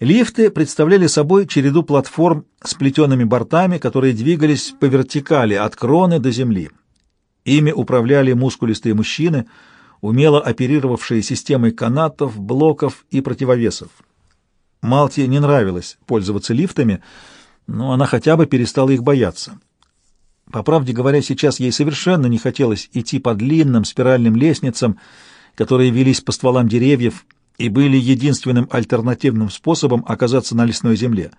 Лифты представляли собой череду платформ с плетеными бортами, которые двигались по вертикали от кроны до земли. Ими управляли мускулистые мужчины, умело оперировавшие системой канатов, блоков и противовесов. Малте не нравилось пользоваться лифтами, но она хотя бы перестала их бояться. По правде говоря, сейчас ей совершенно не хотелось идти по длинным спиральным лестницам, которые велись по стволам деревьев и были единственным альтернативным способом оказаться на лесной земле.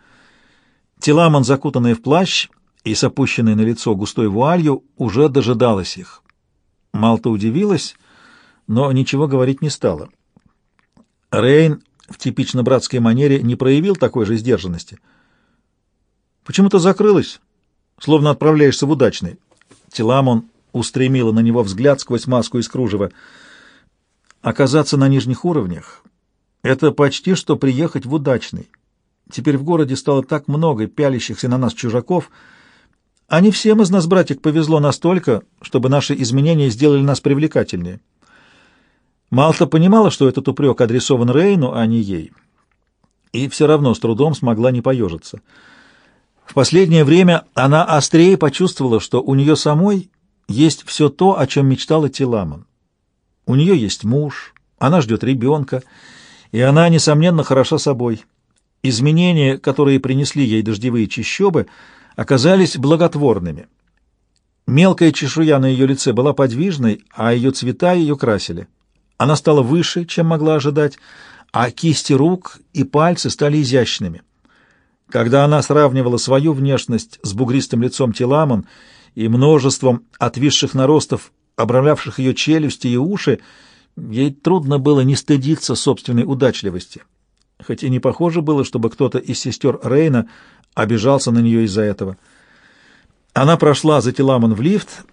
Теламон, закутанная в плащ и с опущенной на лицо густой вуалью, уже дожидалась их. Малта удивилась, но ничего говорить не стала. Рейн в типично братской манере не проявил такой же сдержанности. «Почему ты закрылась, словно отправляешься в удачный?» Теламон устремила на него взгляд сквозь маску из кружева. «Оказаться на нижних уровнях — это почти что приехать в удачный. Теперь в городе стало так много пялящихся на нас чужаков. А не всем из нас, братик, повезло настолько, чтобы наши изменения сделали нас привлекательнее». Малта понимала, что этот упрек адресован Рейну, а не ей, и все равно с трудом смогла не поежиться. В последнее время она острее почувствовала, что у нее самой есть все то, о чем мечтала Теламон. У нее есть муж, она ждет ребенка, и она, несомненно, хороша собой. Изменения, которые принесли ей дождевые чащобы, оказались благотворными. Мелкая чешуя на ее лице была подвижной, а ее цвета ее красили. Она стала выше, чем могла ожидать, а кисти рук и пальцы стали изящными. Когда она сравнивала свою внешность с бугристым лицом Теламон и множеством отвисших наростов, обрамлявших ее челюсти и уши, ей трудно было не стыдиться собственной удачливости. Хоть и не похоже было, чтобы кто-то из сестер Рейна обижался на нее из-за этого. Она прошла за Теламон в лифт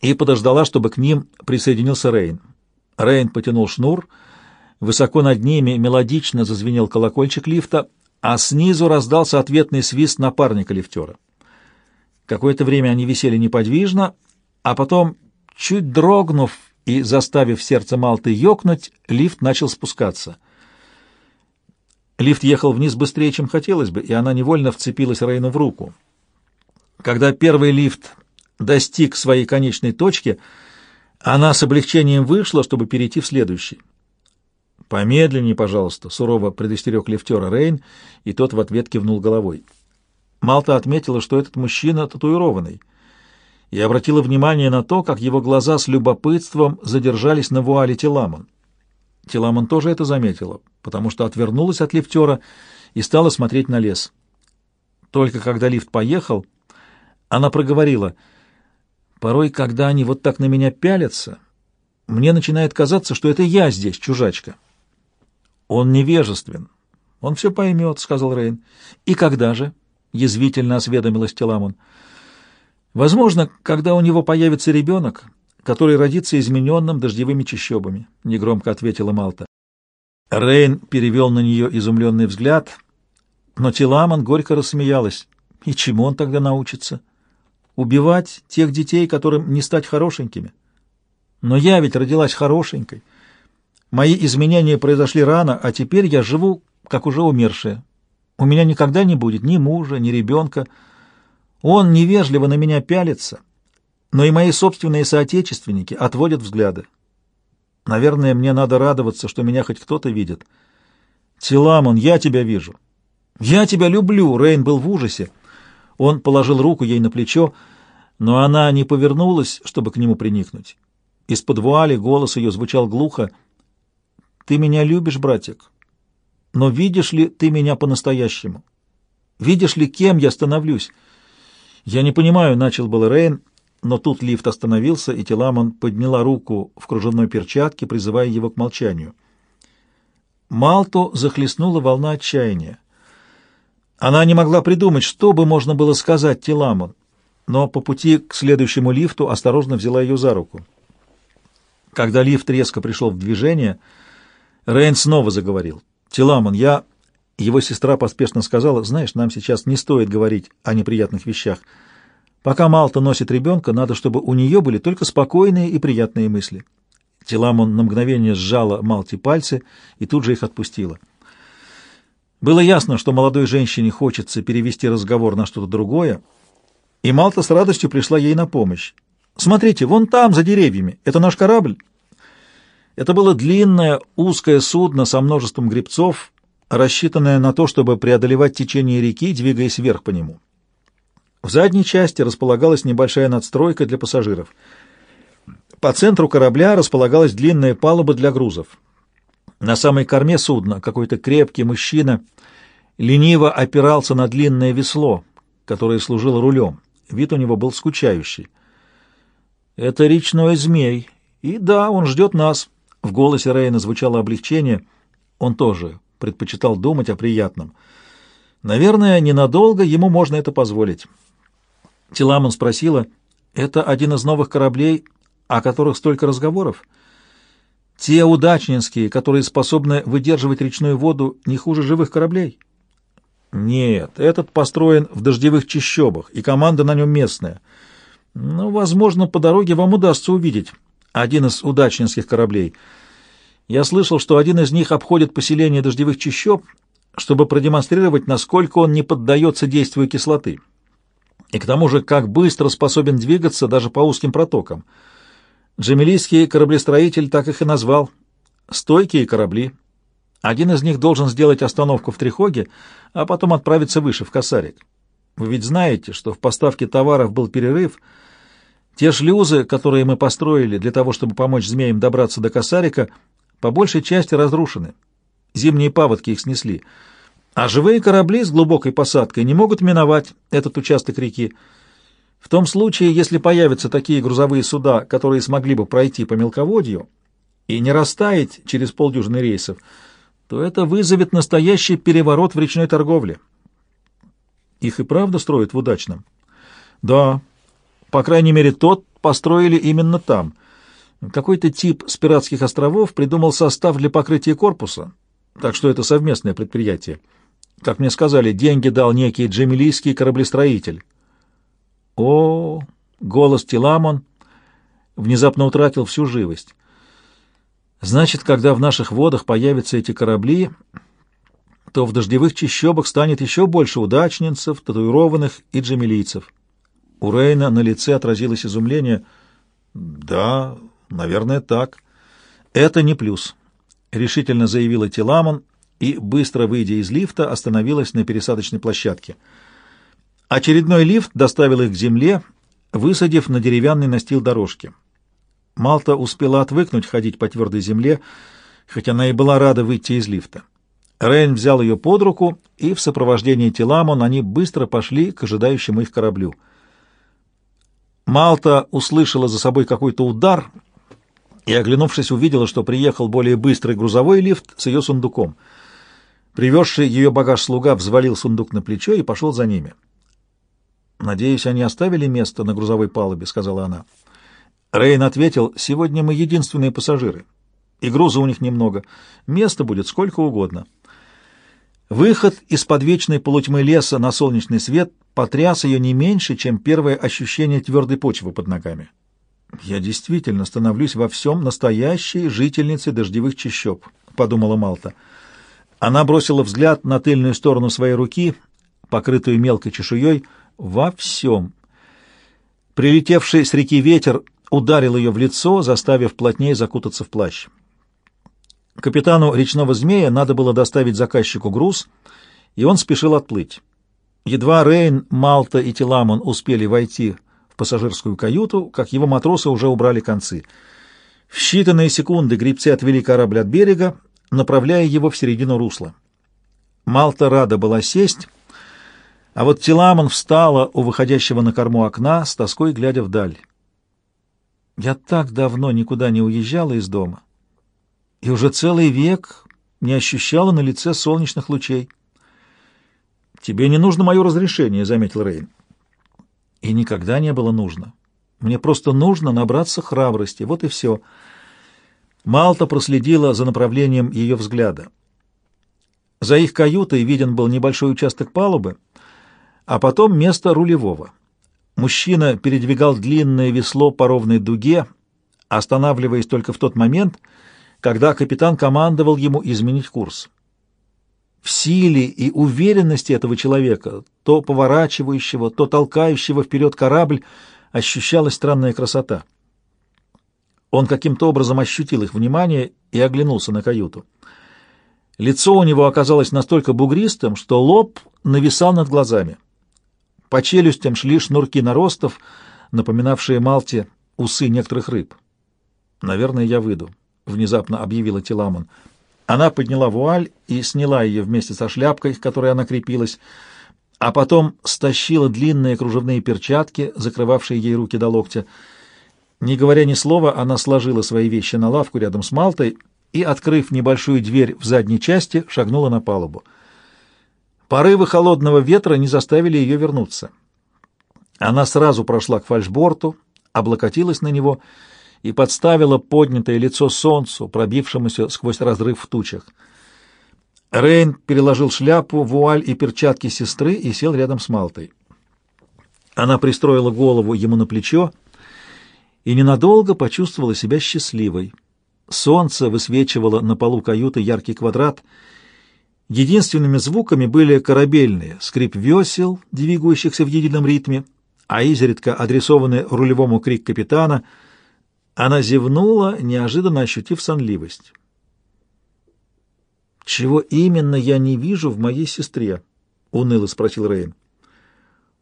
и подождала, чтобы к ним присоединился Рейн. Рейн потянул шнур, высоко над ними мелодично зазвенел колокольчик лифта, а снизу раздался ответный свист напарника лифтера. Какое-то время они висели неподвижно, а потом, чуть дрогнув и заставив сердце Малты ёкнуть, лифт начал спускаться. Лифт ехал вниз быстрее, чем хотелось бы, и она невольно вцепилась Рейну в руку. Когда первый лифт достиг своей конечной точки — она с облегчением вышла, чтобы перейти в следующий. «Помедленнее, пожалуйста», — сурово предостерег лифтера Рейн, и тот в ответ кивнул головой. Малта отметила, что этот мужчина татуированный, и обратила внимание на то, как его глаза с любопытством задержались на вуале Теламон. Теламон тоже это заметила, потому что отвернулась от лифтера и стала смотреть на лес. Только когда лифт поехал, она проговорила — Порой, когда они вот так на меня пялятся, мне начинает казаться, что это я здесь, чужачка. Он невежествен. Он все поймет, — сказал Рейн. И когда же? — язвительно осведомилась Теламон. Возможно, когда у него появится ребенок, который родится измененным дождевыми чащобами, — негромко ответила Малта. Рейн перевел на нее изумленный взгляд, но Теламон горько рассмеялась. И чему он тогда научится? — убивать тех детей, которым не стать хорошенькими. Но я ведь родилась хорошенькой. Мои изменения произошли рано, а теперь я живу, как уже умершая. У меня никогда не будет ни мужа, ни ребенка. Он невежливо на меня пялится, но и мои собственные соотечественники отводят взгляды. Наверное, мне надо радоваться, что меня хоть кто-то видит. Теламон, я тебя вижу. Я тебя люблю, Рейн был в ужасе. Он положил руку ей на плечо, но она не повернулась, чтобы к нему приникнуть. Из-под вуали голос ее звучал глухо. «Ты меня любишь, братик, но видишь ли ты меня по-настоящему? Видишь ли, кем я становлюсь?» «Я не понимаю», — начал был Рейн, но тут лифт остановился, и Теламон подняла руку в кружевной перчатке, призывая его к молчанию. Малту захлестнула волна отчаяния. Она не могла придумать, что бы можно было сказать Теламон, но по пути к следующему лифту осторожно взяла ее за руку. Когда лифт резко пришел в движение, Рейн снова заговорил. «Теламон, я...» Его сестра поспешно сказала, «Знаешь, нам сейчас не стоит говорить о неприятных вещах. Пока Малта носит ребенка, надо, чтобы у нее были только спокойные и приятные мысли». Теламон на мгновение сжала Малте пальцы и тут же их отпустила. Было ясно, что молодой женщине хочется перевести разговор на что-то другое, и Малта с радостью пришла ей на помощь. «Смотрите, вон там, за деревьями, это наш корабль». Это было длинное, узкое судно со множеством гребцов, рассчитанное на то, чтобы преодолевать течение реки, двигаясь вверх по нему. В задней части располагалась небольшая надстройка для пассажиров. По центру корабля располагалась длинная палуба для грузов. На самой корме судна какой-то крепкий мужчина лениво опирался на длинное весло, которое служило рулем. Вид у него был скучающий. «Это речной змей. И да, он ждет нас». В голосе Рейна звучало облегчение. Он тоже предпочитал думать о приятном. Наверное, ненадолго ему можно это позволить. Теламон спросила, «Это один из новых кораблей, о которых столько разговоров?» «Те удачнинские, которые способны выдерживать речную воду не хуже живых кораблей?» «Нет, этот построен в дождевых чащобах, и команда на нем местная. Ну, возможно, по дороге вам удастся увидеть один из удачнинских кораблей. Я слышал, что один из них обходит поселение дождевых чащоб, чтобы продемонстрировать, насколько он не поддается действию кислоты. И к тому же, как быстро способен двигаться даже по узким протокам. Джамилийский кораблестроитель так их и назвал. «Стойкие корабли». Один из них должен сделать остановку в Трихоге, а потом отправиться выше, в Косарик. Вы ведь знаете, что в поставке товаров был перерыв — те шлюзы, которые мы построили для того, чтобы помочь змеям добраться до Косарика, по большей части разрушены. Зимние паводки их снесли. А живые корабли с глубокой посадкой не могут миновать этот участок реки. В том случае, если появятся такие грузовые суда, которые смогли бы пройти по мелководью и не растаять через полдюжины рейсов, то это вызовет настоящий переворот в речной торговле. Их и правда строят в удачном? Да, по крайней мере, тот построили именно там. Какой-то тип с пиратских островов придумал состав для покрытия корпуса, так что это совместное предприятие. Как мне сказали, деньги дал некий джемилийский кораблестроитель. О, голос Тиламон внезапно утратил всю живость. Значит, когда в наших водах появятся эти корабли, то в дождевых чащобах станет еще больше удачнинцев, татуированных и джемилийцев. У Рейна на лице отразилось изумление. «Да, наверное, так. Это не плюс», — решительно заявила Теламон и, быстро выйдя из лифта, остановилась на пересадочной площадке. Очередной лифт доставил их к земле, высадив на деревянный настил дорожки. Малта успела отвыкнуть ходить по твердой земле, хотя она и была рада выйти из лифта. Рейн взял ее под руку, и в сопровождении Теламон они быстро пошли к ожидающему их кораблю — Малта услышала за собой какой-то удар и, оглянувшись, увидела, что приехал более быстрый грузовой лифт с ее сундуком. Привезший ее багаж слуга взвалил сундук на плечо и пошел за ними. «Надеюсь, они оставили место на грузовой палубе», — сказала она. Рейн ответил, «Сегодня мы единственные пассажиры, и груза у них немного. Места будет сколько угодно». Выход из подвечной полутьмы леса на солнечный свет потряс ее не меньше, чем первое ощущение твердой почвы под ногами. «Я действительно становлюсь во всем настоящей жительницей дождевых чащоб», — подумала Малта. Она бросила взгляд на тыльную сторону своей руки, покрытую мелкой чешуей, во всем. Прилетевший с реки ветер ударил ее в лицо, заставив плотнее закутаться в плащ. Капитану речного змея надо было доставить заказчику груз, и он спешил отплыть. Едва Рейн, Малта и Теламон успели войти пассажирскую каюту, как его матросы уже убрали концы. В считанные секунды гребцы отвели корабль от берега, направляя его в середину русла. Малта рада была сесть, а вот Теламон встала у выходящего на корму окна, с тоской глядя вдаль. «Я так давно никуда не уезжала из дома и уже целый век не ощущала на лице солнечных лучей. «Тебе не нужно мое разрешение», — заметил Рейн. «И никогда не было нужно. Мне просто нужно набраться храбрости. Вот и все». Малта проследила за направлением ее взгляда. За их каютой виден был небольшой участок палубы, а потом место рулевого. Мужчина передвигал длинное весло по ровной дуге, останавливаясь только в тот момент, когда капитан командовал ему изменить курс. В силе и уверенности этого человека, то поворачивающего, то толкающего вперед корабль, ощущалась странная красота. Он каким-то образом ощутил их внимание и оглянулся на каюту. Лицо у него оказалось настолько бугристым, что лоб нависал над глазами. По челюстям шли шнурки наростов, напоминавшие Малте усы некоторых рыб. «Наверное, я выйду», — внезапно объявила Теламон. Она подняла вуаль и сняла ее вместе со шляпкой, к которой она крепилась, а потом стащила длинные кружевные перчатки, закрывавшие ей руки до локтя. Не говоря ни слова, она сложила свои вещи на лавку рядом с Малтой и, открыв небольшую дверь в задней части, шагнула на палубу. Порывы холодного ветра не заставили ее вернуться. Она сразу прошла к фальшборту, облокотилась на него и подставила поднятое лицо солнцу, пробившемуся сквозь разрыв в тучах. Рейн переложил шляпу, вуаль и перчатки сестры и сел рядом с Малтой. Она пристроила голову ему на плечо и ненадолго почувствовала себя счастливой. Солнце высвечивало на полу каюты яркий квадрат. Единственными звуками были корабельные, скрип весел, двигающихся в едином ритме, а изредка адресованный рулевому крик капитана. Она зевнула, неожиданно ощутив сонливость. «Чего именно я не вижу в моей сестре?» — уныло спросил Рейн.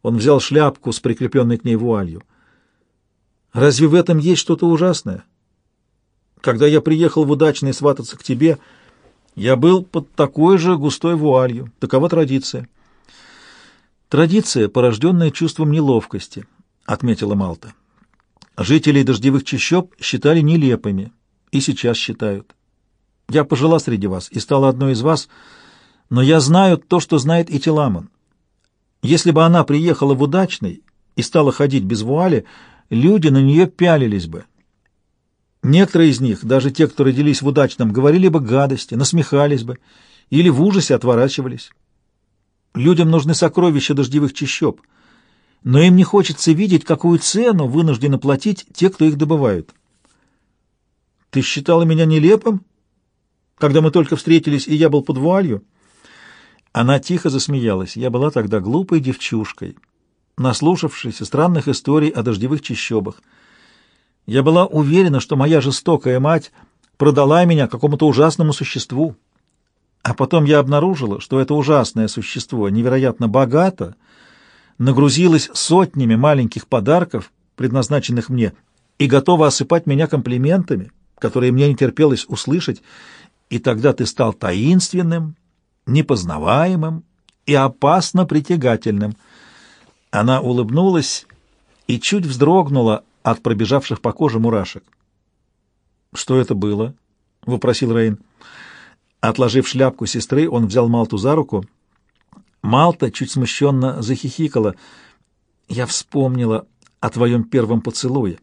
Он взял шляпку с прикрепленной к ней вуалью. «Разве в этом есть что-то ужасное?» Когда я приехал в удачный свататься к тебе, я был под такой же густой вуалью. Такова традиция. Традиция, порожденная чувством неловкости, отметила Малта. Жителей дождевых чащоб считали нелепыми и сейчас считают. Я пожила среди вас и стала одной из вас, но я знаю то, что знает и Теламон. Если бы она приехала в удачный и стала ходить без вуали, люди на нее пялились бы, Некоторые из них, даже те, кто родились в удачном, говорили бы гадости, насмехались бы или в ужасе отворачивались. Людям нужны сокровища дождевых чащоб, но им не хочется видеть, какую цену вынуждены платить те, кто их добывают. Ты считала меня нелепым, когда мы только встретились, и я был под вуалью? Она тихо засмеялась. Я была тогда глупой девчушкой, наслушавшейся странных историй о дождевых чащобах. Я была уверена, что моя жестокая мать продала меня какому-то ужасному существу. А потом я обнаружила, что это ужасное существо невероятно богато, нагрузилось сотнями маленьких подарков, предназначенных мне, и готова осыпать меня комплиментами, которые мне не терпелось услышать, и тогда ты стал таинственным, непознаваемым и опасно притягательным. Она улыбнулась и чуть вздрогнула от пробежавших по коже мурашек. «Что это было?» — вопросил Рейн. Отложив шляпку сестры, он взял Малту за руку. Малта чуть смущенно захихикала. «Я вспомнила о твоем первом поцелуе.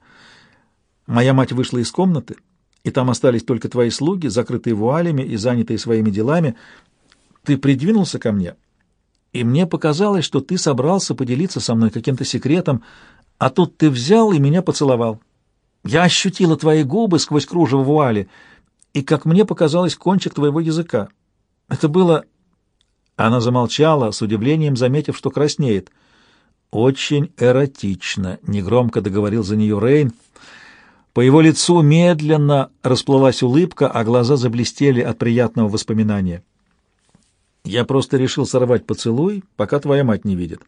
Моя мать вышла из комнаты, и там остались только твои слуги, закрытые вуалями и занятые своими делами. Ты придвинулся ко мне, и мне показалось, что ты собрался поделиться со мной каким-то секретом, а тут ты взял и меня поцеловал. Я ощутила твои губы сквозь кружево вуали, и, как мне показалось, кончик твоего языка. Это было...» Она замолчала, с удивлением заметив, что краснеет. «Очень эротично», — негромко договорил за нее Рейн. По его лицу медленно расплылась улыбка, а глаза заблестели от приятного воспоминания. «Я просто решил сорвать поцелуй, пока твоя мать не видит».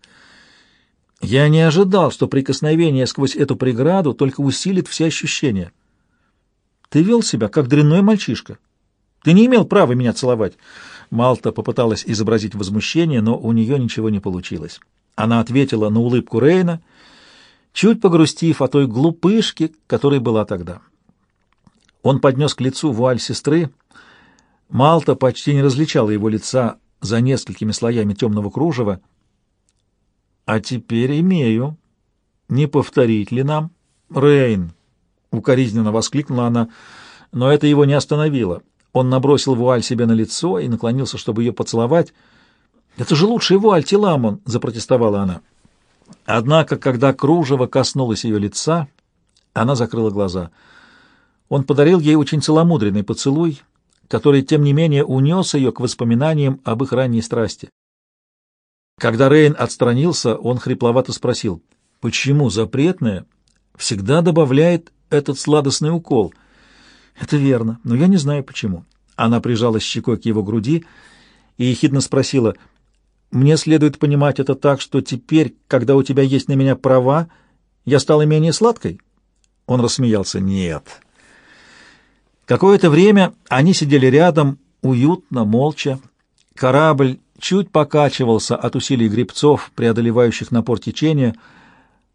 Я не ожидал, что прикосновение сквозь эту преграду только усилит все ощущения. Ты вел себя, как дрянной мальчишка. Ты не имел права меня целовать. Малта попыталась изобразить возмущение, но у нее ничего не получилось. Она ответила на улыбку Рейна, чуть погрустив о той глупышке, которой была тогда. Он поднес к лицу вуаль сестры. Малта почти не различала его лица за несколькими слоями темного кружева — а теперь имею. Не повторить ли нам? Рейн, укоризненно воскликнула она, но это его не остановило. Он набросил вуаль себе на лицо и наклонился, чтобы ее поцеловать. «Это же лучший вуаль, Теламон!» — запротестовала она. Однако, когда кружево коснулось ее лица, она закрыла глаза. Он подарил ей очень целомудренный поцелуй, который, тем не менее, унес ее к воспоминаниям об их ранней страсти. Когда Рейн отстранился, он хрипловато спросил, почему запретное всегда добавляет этот сладостный укол? Это верно, но я не знаю почему. Она прижалась щекой к его груди и ехидно спросила, «Мне следует понимать это так, что теперь, когда у тебя есть на меня права, я стала менее сладкой?» Он рассмеялся, «Нет». Какое-то время они сидели рядом, уютно, молча. Корабль чуть покачивался от усилий гребцов, преодолевающих напор течения.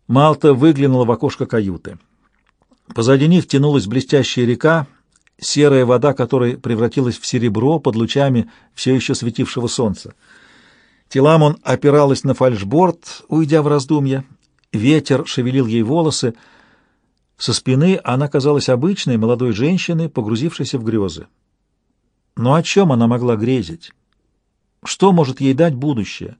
Малта выглянула в окошко каюты. Позади них тянулась блестящая река, серая вода которой превратилась в серебро под лучами все еще светившего солнца. Теламон опиралась на фальшборд, уйдя в раздумья. Ветер шевелил ей волосы. Со спины она казалась обычной молодой женщиной, погрузившейся в грезы. Но о чем она могла грезить? Что может ей дать будущее?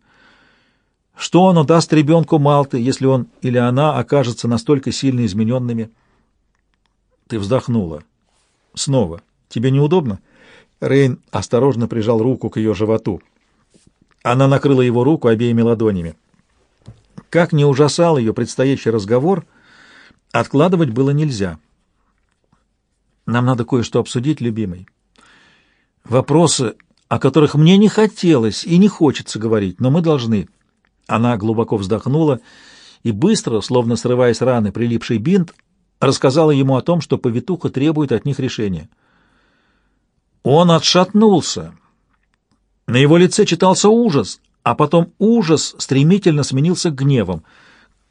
Что оно даст ребенку Малты, если он или она окажется настолько сильно измененными? Ты вздохнула. Снова. Тебе неудобно? Рейн осторожно прижал руку к ее животу. Она накрыла его руку обеими ладонями. Как не ужасал ее предстоящий разговор, откладывать было нельзя. Нам надо кое-что обсудить, любимый. Вопросы, о которых мне не хотелось и не хочется говорить, но мы должны. Она глубоко вздохнула и быстро, словно срывая с раны прилипший бинт, рассказала ему о том, что повитуха требует от них решения. Он отшатнулся. На его лице читался ужас, а потом ужас стремительно сменился гневом.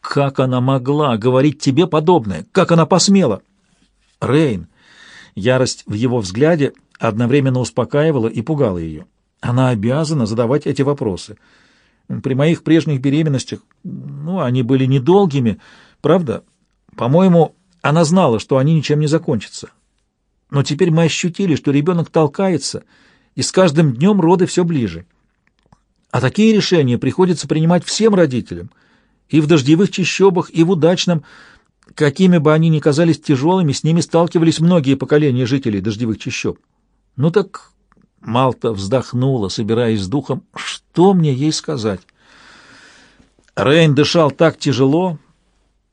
«Как она могла говорить тебе подобное? Как она посмела?» «Рейн!» Ярость в его взгляде одновременно успокаивала и пугала ее. Она обязана задавать эти вопросы. При моих прежних беременностях, ну, они были недолгими, правда? По-моему, она знала, что они ничем не закончатся. Но теперь мы ощутили, что ребенок толкается, и с каждым днем роды все ближе. А такие решения приходится принимать всем родителям, и в дождевых чащобах, и в удачном. Какими бы они ни казались тяжелыми, с ними сталкивались многие поколения жителей дождевых чащоб. Ну так Малта вздохнула, собираясь с духом. Что мне ей сказать? Рейн дышал так тяжело,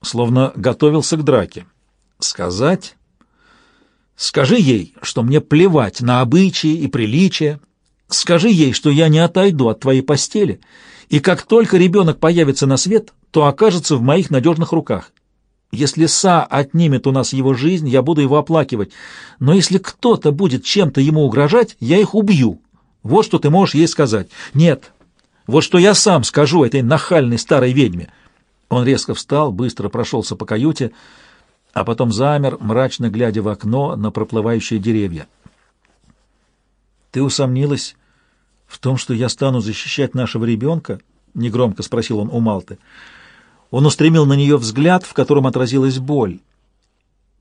словно готовился к драке. Сказать? Скажи ей, что мне плевать на обычаи и приличия. Скажи ей, что я не отойду от твоей постели, и как только ребенок появится на свет, то окажется в моих надежных руках. Если Са отнимет у нас его жизнь, я буду его оплакивать. Но если кто-то будет чем-то ему угрожать, я их убью. Вот что ты можешь ей сказать. Нет, вот что я сам скажу этой нахальной старой ведьме. Он резко встал, быстро прошелся по каюте, а потом замер, мрачно глядя в окно на проплывающие деревья. «Ты усомнилась в том, что я стану защищать нашего ребенка?» — негромко спросил он у Малты. Он устремил на нее взгляд, в котором отразилась боль.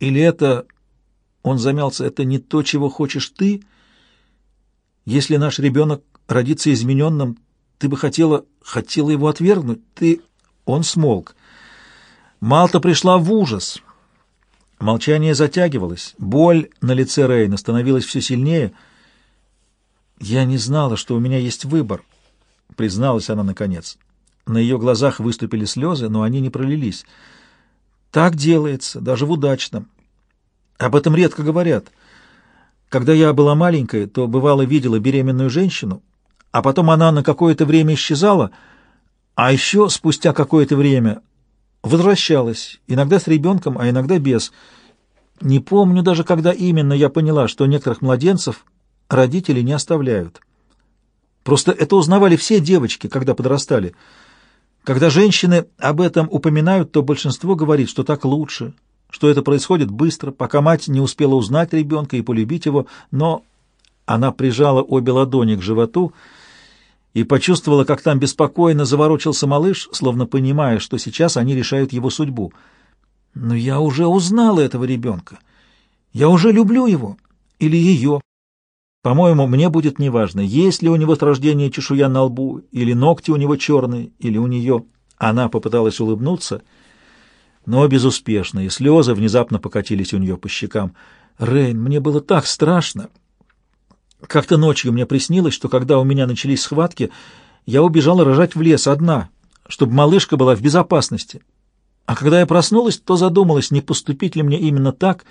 «Или это...» — он замялся. «Это не то, чего хочешь ты? Если наш ребенок родится измененным, ты бы хотела... хотела его отвергнуть? Ты...» Он смолк. Малта пришла в ужас. Молчание затягивалось. Боль на лице Рейна становилась все сильнее. «Я не знала, что у меня есть выбор», — призналась она наконец. На ее глазах выступили слезы, но они не пролились. «Так делается, даже в удачном. Об этом редко говорят. Когда я была маленькой, то бывало видела беременную женщину, а потом она на какое-то время исчезала, а еще спустя какое-то время Возвращалась, иногда с ребенком, а иногда без. Не помню даже, когда именно я поняла, что некоторых младенцев родители не оставляют. Просто это узнавали все девочки, когда подрастали. Когда женщины об этом упоминают, то большинство говорит, что так лучше, что это происходит быстро, пока мать не успела узнать ребенка и полюбить его, но она прижала обе ладони к животу и почувствовала, как там беспокойно заворочился малыш, словно понимая, что сейчас они решают его судьбу. «Но я уже узнала этого ребенка. Я уже люблю его. Или ее. По-моему, мне будет неважно, есть ли у него с рождения чешуя на лбу, или ногти у него черные, или у нее». Она попыталась улыбнуться, но безуспешно, и слезы внезапно покатились у нее по щекам. «Рейн, мне было так страшно!» Как-то ночью мне приснилось, что когда у меня начались схватки, я убежала рожать в лес одна, чтобы малышка была в безопасности. А когда я проснулась, то задумалась, не поступить ли мне именно так,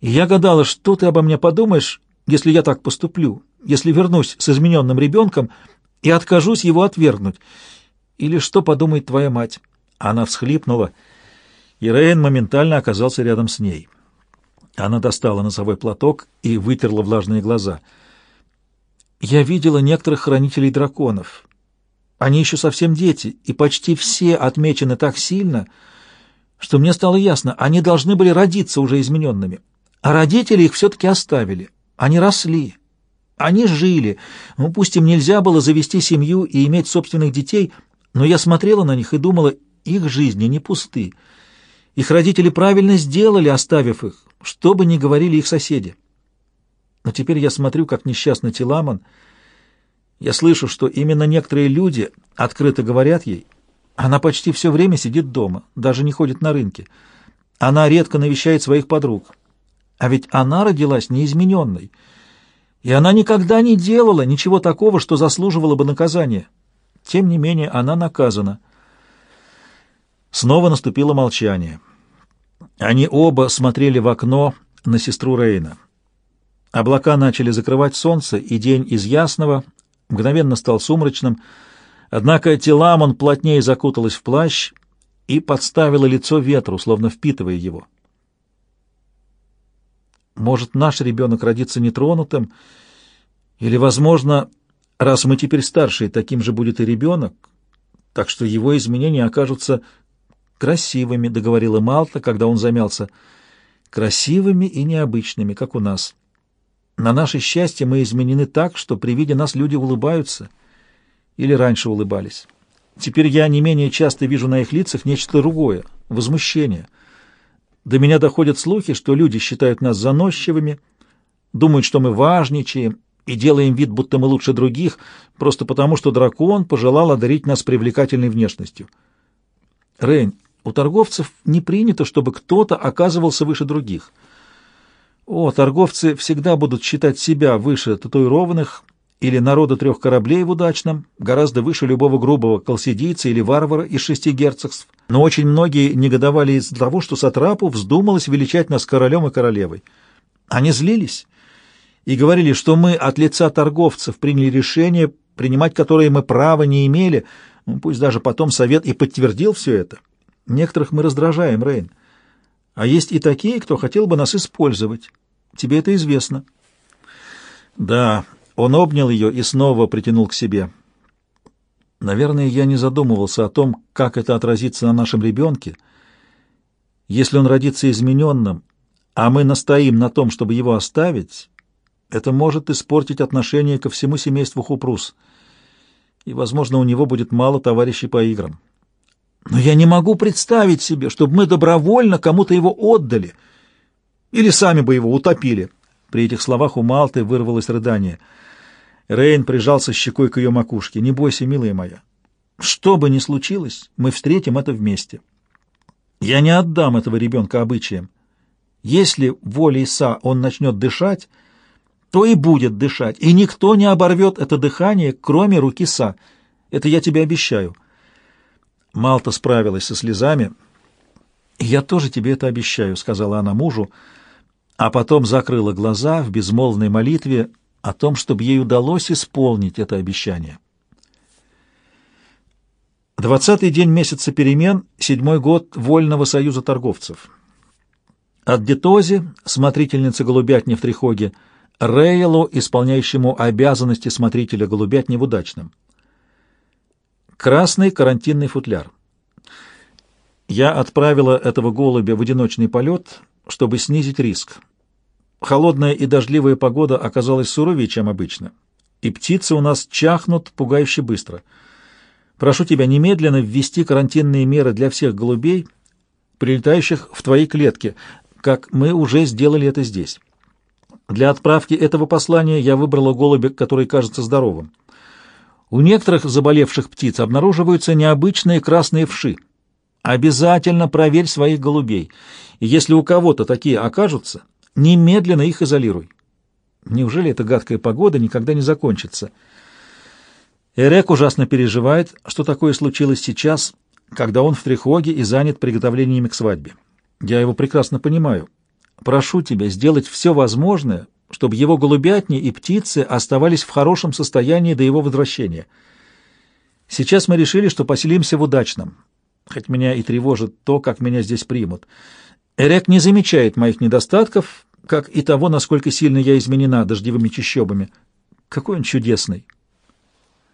и я гадала, что ты обо мне подумаешь, если я так поступлю, если вернусь с измененным ребенком и откажусь его отвергнуть, или что подумает твоя мать. Она всхлипнула, и Рейн моментально оказался рядом с ней. Она достала носовой платок и вытерла влажные глаза. «Я видела некоторых хранителей драконов. Они еще совсем дети, и почти все отмечены так сильно, что мне стало ясно, они должны были родиться уже измененными. А родители их все-таки оставили. Они росли. Они жили. Ну, пусть им нельзя было завести семью и иметь собственных детей, но я смотрела на них и думала, их жизни не пусты. Их родители правильно сделали, оставив их, что бы ни говорили их соседи. Но теперь я смотрю, как несчастный Теламон. Я слышу, что именно некоторые люди открыто говорят ей. Она почти все время сидит дома, даже не ходит на рынке. Она редко навещает своих подруг. А ведь она родилась неизмененной. И она никогда не делала ничего такого, что заслуживало бы наказания. Тем не менее, она наказана. Снова наступило молчание. Они оба смотрели в окно на сестру Рейна. Облака начали закрывать солнце, и день из ясного мгновенно стал сумрачным. Однако Теламон плотнее закуталась в плащ и подставила лицо ветру, словно впитывая его. Может, наш ребенок родится нетронутым, или, возможно, раз мы теперь старшие, таким же будет и ребенок, так что его изменения окажутся красивыми, договорила Малта, когда он замялся, красивыми и необычными, как у нас. На наше счастье мы изменены так, что при виде нас люди улыбаются или раньше улыбались. Теперь я не менее часто вижу на их лицах нечто другое — возмущение. До меня доходят слухи, что люди считают нас заносчивыми, думают, что мы важничаем и делаем вид, будто мы лучше других, просто потому, что дракон пожелал одарить нас привлекательной внешностью. Рейн, у торговцев не принято, чтобы кто-то оказывался выше других. О, торговцы всегда будут считать себя выше татуированных или народа трех кораблей в удачном, гораздо выше любого грубого колсидийца или варвара из шести герцогств. Но очень многие негодовали из-за того, что Сатрапу вздумалось величать нас королем и королевой. Они злились и говорили, что мы от лица торговцев приняли решение, принимать которое мы права не имели, ну, пусть даже потом совет и подтвердил все это. Некоторых мы раздражаем, Рейн. А есть и такие, кто хотел бы нас использовать. Тебе это известно. Да, он обнял ее и снова притянул к себе. Наверное, я не задумывался о том, как это отразится на нашем ребенке. Если он родится измененным, а мы настоим на том, чтобы его оставить, это может испортить отношение ко всему семейству Хупрус. И, возможно, у него будет мало товарищей по играм. Но я не могу представить себе, чтобы мы добровольно кому-то его отдали или сами бы его утопили. При этих словах у Малты вырвалось рыдание. Рейн прижался щекой к ее макушке. «Не бойся, милая моя. Что бы ни случилось, мы встретим это вместе. Я не отдам этого ребенка обычаям. Если волей Са он начнет дышать, то и будет дышать, и никто не оборвет это дыхание, кроме руки Са. Это я тебе обещаю». Малта справилась со слезами. «Я тоже тебе это обещаю», — сказала она мужу, а потом закрыла глаза в безмолвной молитве о том, чтобы ей удалось исполнить это обещание. Двадцатый день месяца перемен, седьмой год Вольного союза торговцев. От Детози, смотрительницы голубятни в Трихоге, Рейлу, исполняющему обязанности смотрителя голубятни в Удачном. Красный карантинный футляр. Я отправила этого голубя в одиночный полет, чтобы снизить риск. Холодная и дождливая погода оказалась суровее, чем обычно, и птицы у нас чахнут пугающе быстро. Прошу тебя немедленно ввести карантинные меры для всех голубей, прилетающих в твои клетки, как мы уже сделали это здесь. Для отправки этого послания я выбрала голубя, который кажется здоровым. У некоторых заболевших птиц обнаруживаются необычные красные вши. Обязательно проверь своих голубей, и если у кого-то такие окажутся, немедленно их изолируй. Неужели эта гадкая погода никогда не закончится? Эрек ужасно переживает, что такое случилось сейчас, когда он в трехоге и занят приготовлениями к свадьбе. Я его прекрасно понимаю. Прошу тебя сделать все возможное, чтобы его голубятни и птицы оставались в хорошем состоянии до его возвращения. Сейчас мы решили, что поселимся в удачном, хоть меня и тревожит то, как меня здесь примут. Эрек не замечает моих недостатков, как и того, насколько сильно я изменена дождевыми чащобами. Какой он чудесный!